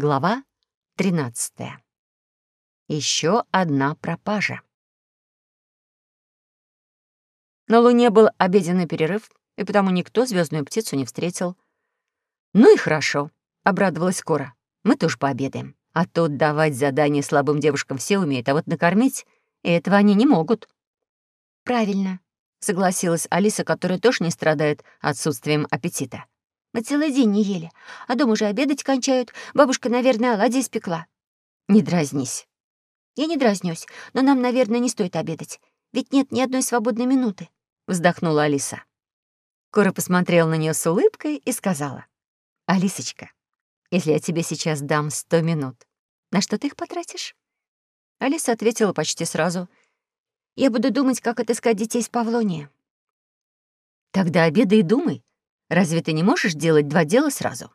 Глава 13. Еще одна пропажа. На Луне был обеденный перерыв, и потому никто звездную птицу не встретил. «Ну и хорошо», — обрадовалась Кора. «Мы тоже пообедаем. А тут давать задания слабым девушкам все умеют, а вот накормить этого они не могут». «Правильно», — согласилась Алиса, которая тоже не страдает отсутствием аппетита. Мы целый день не ели, а дома уже обедать кончают. Бабушка, наверное, оладьи испекла». «Не дразнись». «Я не дразнюсь, но нам, наверное, не стоит обедать. Ведь нет ни одной свободной минуты», — вздохнула Алиса. Кора посмотрела на нее с улыбкой и сказала. «Алисочка, если я тебе сейчас дам сто минут, на что ты их потратишь?» Алиса ответила почти сразу. «Я буду думать, как отыскать детей с Павлония». «Тогда обедай и думай. Разве ты не можешь делать два дела сразу?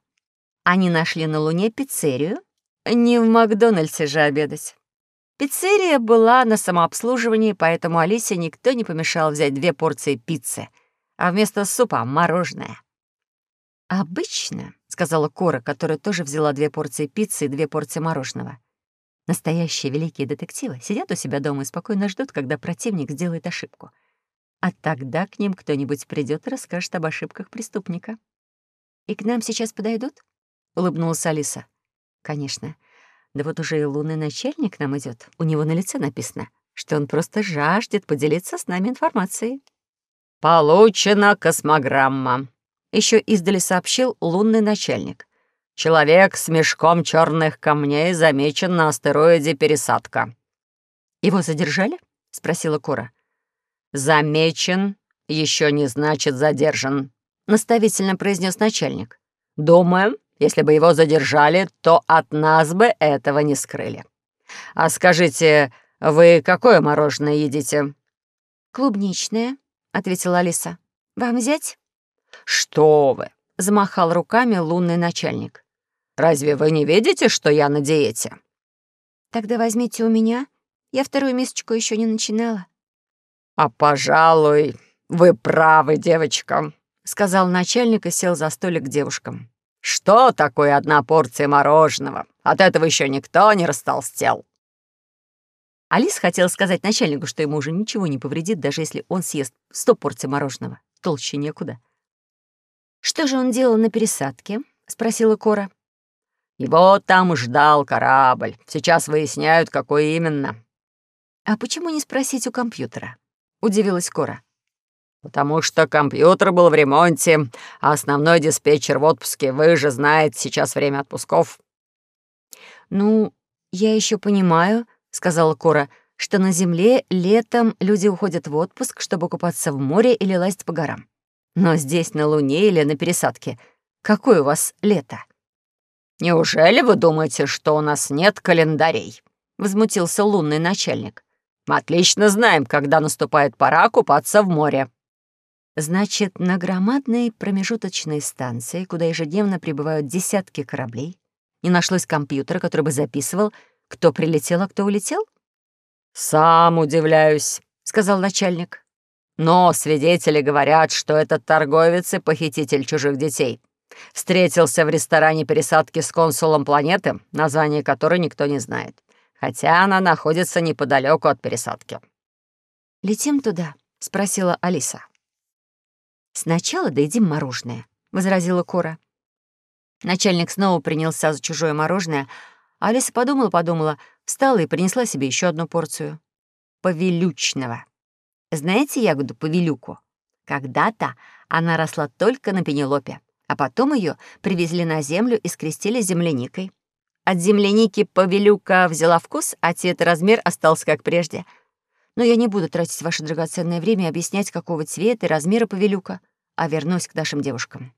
Они нашли на Луне пиццерию. Не в Макдональдсе же обедать. Пиццерия была на самообслуживании, поэтому Алисе никто не помешал взять две порции пиццы, а вместо супа — мороженое. «Обычно», — сказала Кора, которая тоже взяла две порции пиццы и две порции мороженого. «Настоящие великие детективы сидят у себя дома и спокойно ждут, когда противник сделает ошибку — а тогда к ним кто-нибудь придет и расскажет об ошибках преступника. «И к нам сейчас подойдут?» — улыбнулась Алиса. «Конечно. Да вот уже и лунный начальник к нам идет. У него на лице написано, что он просто жаждет поделиться с нами информацией». «Получена космограмма», — еще издали сообщил лунный начальник. «Человек с мешком черных камней замечен на астероиде Пересадка». «Его задержали?» — спросила Кора. «Замечен еще не значит задержан», — наставительно произнес начальник. «Думаю, если бы его задержали, то от нас бы этого не скрыли. А скажите, вы какое мороженое едите?» «Клубничное», — ответила Алиса. «Вам взять?» «Что вы!» — замахал руками лунный начальник. «Разве вы не видите, что я на диете?» «Тогда возьмите у меня. Я вторую мисочку еще не начинала». «А, пожалуй, вы правы, девочка», — сказал начальник и сел за столик к девушкам. «Что такое одна порция мороженого? От этого еще никто не растолстел». Алис хотела сказать начальнику, что ему уже ничего не повредит, даже если он съест сто порций мороженого. Толще некуда. «Что же он делал на пересадке?» — спросила Кора. «Его там ждал корабль. Сейчас выясняют, какой именно». «А почему не спросить у компьютера?» Удивилась Кора. «Потому что компьютер был в ремонте, а основной диспетчер в отпуске. Вы же знаете, сейчас время отпусков». «Ну, я еще понимаю», — сказала Кора, «что на Земле летом люди уходят в отпуск, чтобы купаться в море или лазить по горам. Но здесь, на Луне или на пересадке, какое у вас лето?» «Неужели вы думаете, что у нас нет календарей?» — возмутился лунный начальник. Мы отлично знаем, когда наступает пора купаться в море». Значит, на громадной промежуточной станции, куда ежедневно прибывают десятки кораблей, не нашлось компьютера, который бы записывал, кто прилетел, а кто улетел? «Сам удивляюсь», — сказал начальник. «Но свидетели говорят, что этот торговец и похититель чужих детей встретился в ресторане пересадки с консулом планеты, название которой никто не знает хотя она находится неподалеку от пересадки». «Летим туда?» — спросила Алиса. «Сначала доедим мороженое», — возразила Кора. Начальник снова принялся за чужое мороженое, Алиса подумала-подумала, встала и принесла себе еще одну порцию. Повелючного. Знаете ягоду повелюку? Когда-то она росла только на Пенелопе, а потом ее привезли на землю и скрестили земляникой. От земляники повелюка взяла вкус, а цвет и размер остался как прежде. Но я не буду тратить ваше драгоценное время и объяснять, какого цвета и размера повелюка, а вернусь к нашим девушкам.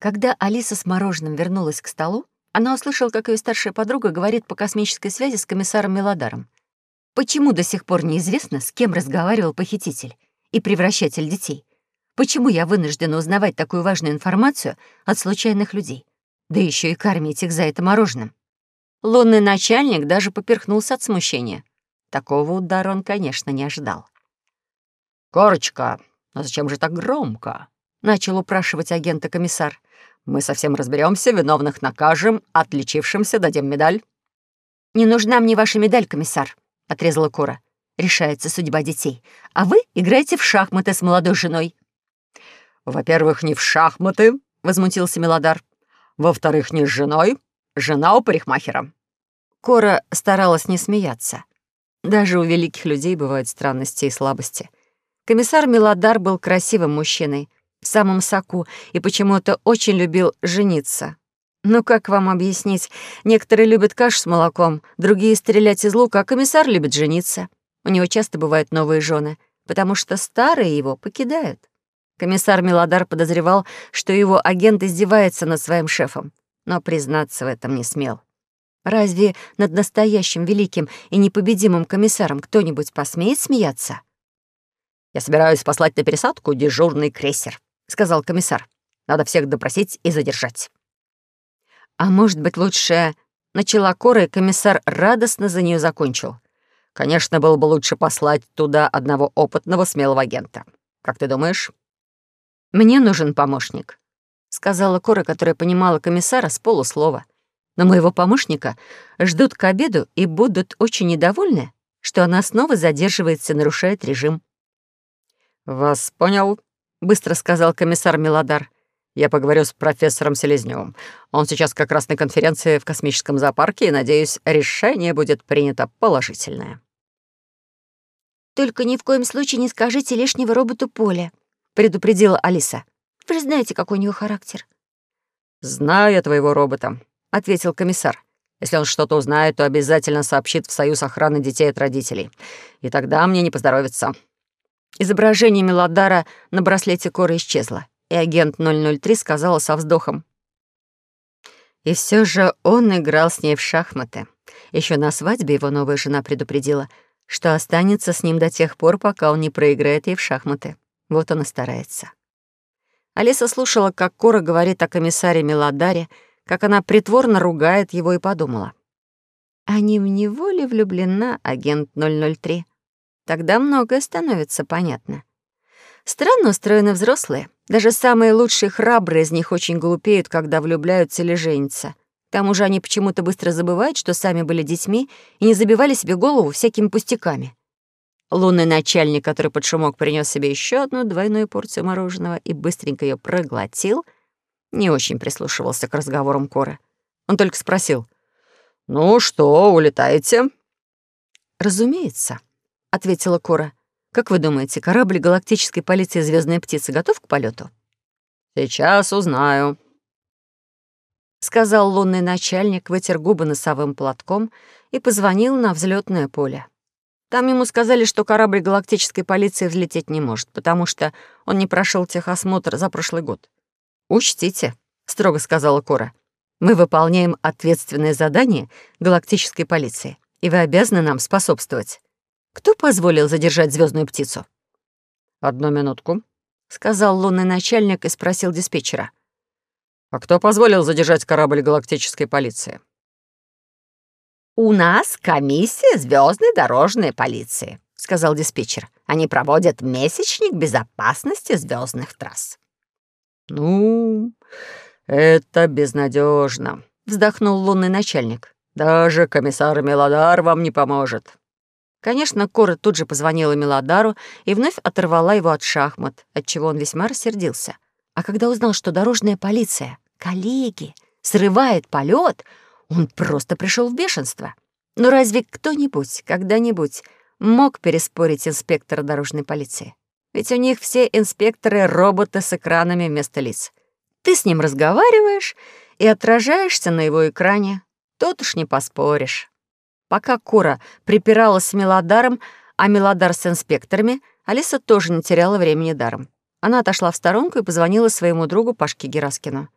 Когда Алиса с мороженым вернулась к столу, она услышала, как ее старшая подруга говорит по космической связи с комиссаром Мелодаром. Почему до сих пор неизвестно, с кем разговаривал похититель и превращатель детей? Почему я вынуждена узнавать такую важную информацию от случайных людей? Да еще и кормить их за это мороженым. Лунный начальник даже поперхнулся от смущения. Такого удара он, конечно, не ожидал. «Корочка, а зачем же так громко?» — начал упрашивать агента комиссар. Мы совсем разберемся, виновных накажем, отличившимся дадим медаль». «Не нужна мне ваша медаль, комиссар», — отрезала Кора. «Решается судьба детей. А вы играете в шахматы с молодой женой». «Во-первых, не в шахматы», — возмутился Мелодар. «Во-вторых, не с женой. Жена у парикмахера». Кора старалась не смеяться. Даже у великих людей бывают странности и слабости. Комиссар Мелодар был красивым мужчиной, в самом соку, и почему-то очень любил жениться. Ну как вам объяснить? Некоторые любят кашу с молоком, другие — стрелять из лука, а комиссар любит жениться. У него часто бывают новые жены, потому что старые его покидают. Комиссар Мелодар подозревал, что его агент издевается над своим шефом, но признаться в этом не смел. Разве над настоящим великим и непобедимым комиссаром кто-нибудь посмеет смеяться? «Я собираюсь послать на пересадку дежурный крейсер», — сказал комиссар. «Надо всех допросить и задержать». «А может быть, лучше...» — начала Кора, и комиссар радостно за нее закончил. «Конечно, было бы лучше послать туда одного опытного смелого агента. Как ты думаешь?» «Мне нужен помощник», — сказала Кора, которая понимала комиссара с полуслова. «Но моего помощника ждут к обеду и будут очень недовольны, что она снова задерживается и нарушает режим». «Вас понял», — быстро сказал комиссар Милодар. «Я поговорю с профессором Селезнёвым. Он сейчас как раз на конференции в космическом зоопарке, и, надеюсь, решение будет принято положительное». «Только ни в коем случае не скажите лишнего роботу Поле», предупредила Алиса. «Вы же знаете, какой у него характер». «Знаю я твоего робота», — ответил комиссар. «Если он что-то узнает, то обязательно сообщит в Союз охраны детей от родителей. И тогда мне не поздоровится». Изображение Мелодара на браслете Коры исчезло, и агент 003 сказала со вздохом. И все же он играл с ней в шахматы. Еще на свадьбе его новая жена предупредила, что останется с ним до тех пор, пока он не проиграет ей в шахматы. Вот он и старается. Алиса слушала, как Кора говорит о комиссаре Мелодаре, как она притворно ругает его и подумала. А не в него ли влюблена агент 003? Тогда многое становится понятно. Странно устроены взрослые. Даже самые лучшие храбрые из них очень глупеют, когда влюбляются или женятся. К тому же они почему-то быстро забывают, что сами были детьми и не забивали себе голову всякими пустяками. Лунный начальник, который под шумок принес себе еще одну двойную порцию мороженого и быстренько ее проглотил, не очень прислушивался к разговорам Коры. Он только спросил, «Ну что, улетаете?» «Разумеется», — ответила Кора. «Как вы думаете, корабль галактической полиции «Звездная птица» готов к полету? «Сейчас узнаю», — сказал лунный начальник, вытер губы носовым платком и позвонил на взлетное поле. Там ему сказали, что корабль галактической полиции взлететь не может, потому что он не прошел техосмотр за прошлый год. «Учтите», — строго сказала Кора, «мы выполняем ответственное задание галактической полиции, и вы обязаны нам способствовать. Кто позволил задержать звездную птицу?» «Одну минутку», — сказал лунный начальник и спросил диспетчера. «А кто позволил задержать корабль галактической полиции?» «У нас комиссия звездной дорожной полиции», — сказал диспетчер. «Они проводят месячник безопасности звездных трасс». «Ну, это безнадежно, вздохнул лунный начальник. «Даже комиссар Мелодар вам не поможет». Конечно, Кора тут же позвонила Мелодару и вновь оторвала его от шахмат, отчего он весьма рассердился. А когда узнал, что дорожная полиция, коллеги, срывает полет, он просто пришел в бешенство. Но разве кто-нибудь когда-нибудь мог переспорить инспектора дорожной полиции? Ведь у них все инспекторы — роботы с экранами вместо лиц. Ты с ним разговариваешь и отражаешься на его экране. Тут уж не поспоришь. Пока Кура припиралась с Мелодаром, а Мелодар с инспекторами, Алиса тоже не теряла времени даром. Она отошла в сторонку и позвонила своему другу Пашке Гераскину.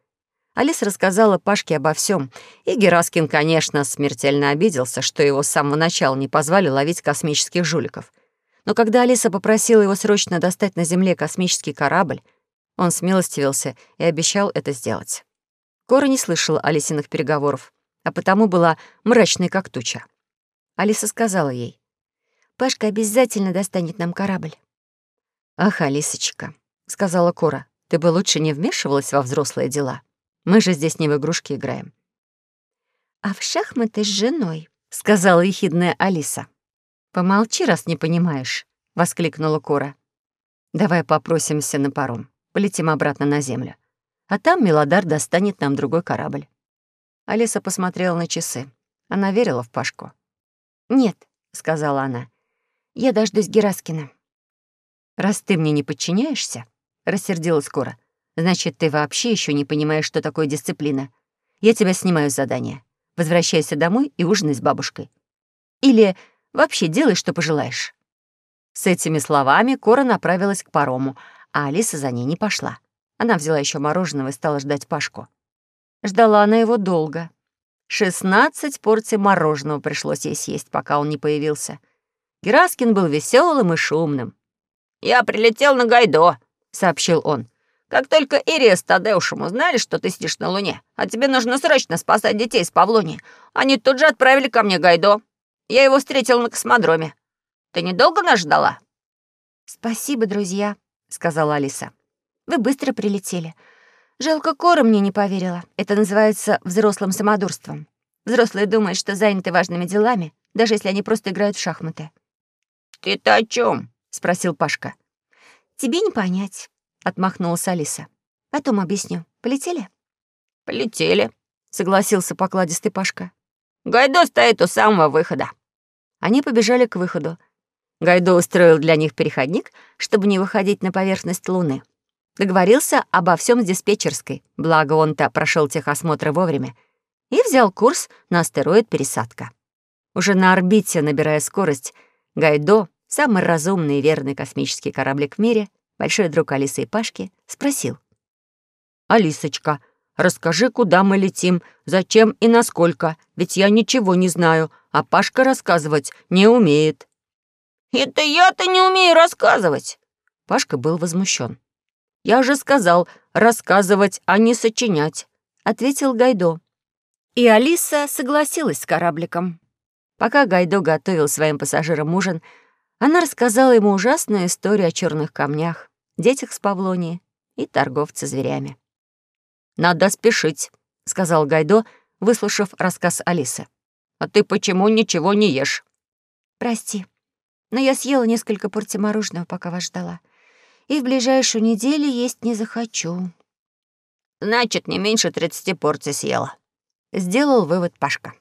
Алиса рассказала Пашке обо всем, и Гераскин, конечно, смертельно обиделся, что его с самого начала не позвали ловить космических жуликов. Но когда Алиса попросила его срочно достать на Земле космический корабль, он смилостивился и обещал это сделать. Кора не слышала Алисиных переговоров, а потому была мрачной, как туча. Алиса сказала ей, «Пашка обязательно достанет нам корабль». «Ах, Алисочка», — сказала Кора, «ты бы лучше не вмешивалась во взрослые дела». Мы же здесь не в игрушки играем». «А в шахматы с женой», — сказала ехидная Алиса. «Помолчи, раз не понимаешь», — воскликнула Кора. «Давай попросимся на паром, полетим обратно на землю. А там Мелодар достанет нам другой корабль». Алиса посмотрела на часы. Она верила в Пашку. «Нет», — сказала она, — «я дождусь Гераскина». «Раз ты мне не подчиняешься», — рассердилась Кора, «значит, ты вообще еще не понимаешь, что такое дисциплина. Я тебя снимаю с задания. Возвращайся домой и ужинай с бабушкой. Или вообще делай, что пожелаешь». С этими словами Кора направилась к парому, а Алиса за ней не пошла. Она взяла еще мороженого и стала ждать Пашку. Ждала она его долго. Шестнадцать порций мороженого пришлось ей съесть, пока он не появился. Гераскин был веселым и шумным. «Я прилетел на Гайдо», — сообщил он. «Как только Ирия с Тадеушем узнали, что ты сидишь на Луне, а тебе нужно срочно спасать детей с Павлонии, они тут же отправили ко мне Гайдо. Я его встретил на космодроме. Ты недолго нас ждала?» «Спасибо, друзья», — сказала Алиса. «Вы быстро прилетели. Жалко, Кора мне не поверила. Это называется взрослым самодурством. Взрослые думают, что заняты важными делами, даже если они просто играют в шахматы». «Ты-то о чем? спросил Пашка. «Тебе не понять», — отмахнулась Алиса. «Потом объясню. Полетели?» «Полетели», — согласился покладистый Пашка. «Гайдо стоит у самого выхода». Они побежали к выходу. Гайдо устроил для них переходник, чтобы не выходить на поверхность Луны. Договорился обо всем с диспетчерской, благо он-то прошел техосмотр вовремя, и взял курс на астероид «Пересадка». Уже на орбите, набирая скорость, Гайдо, самый разумный и верный космический кораблик в мире, большой друг Алисы и Пашки, спросил. «Алисочка, расскажи, куда мы летим, зачем и насколько, ведь я ничего не знаю, а Пашка рассказывать не умеет». «Это я-то не умею рассказывать!» Пашка был возмущен. «Я же сказал, рассказывать, а не сочинять», — ответил Гайдо. И Алиса согласилась с корабликом. Пока Гайдо готовил своим пассажирам ужин, она рассказала ему ужасную историю о черных камнях, детях с Павлонии и торговце зверями. «Надо спешить», — сказал Гайдо, выслушав рассказ Алисы. «А ты почему ничего не ешь?» «Прости, но я съела несколько порций мороженого, пока вас ждала и в ближайшую неделю есть не захочу». «Значит, не меньше тридцати порций съела», — сделал вывод Пашка.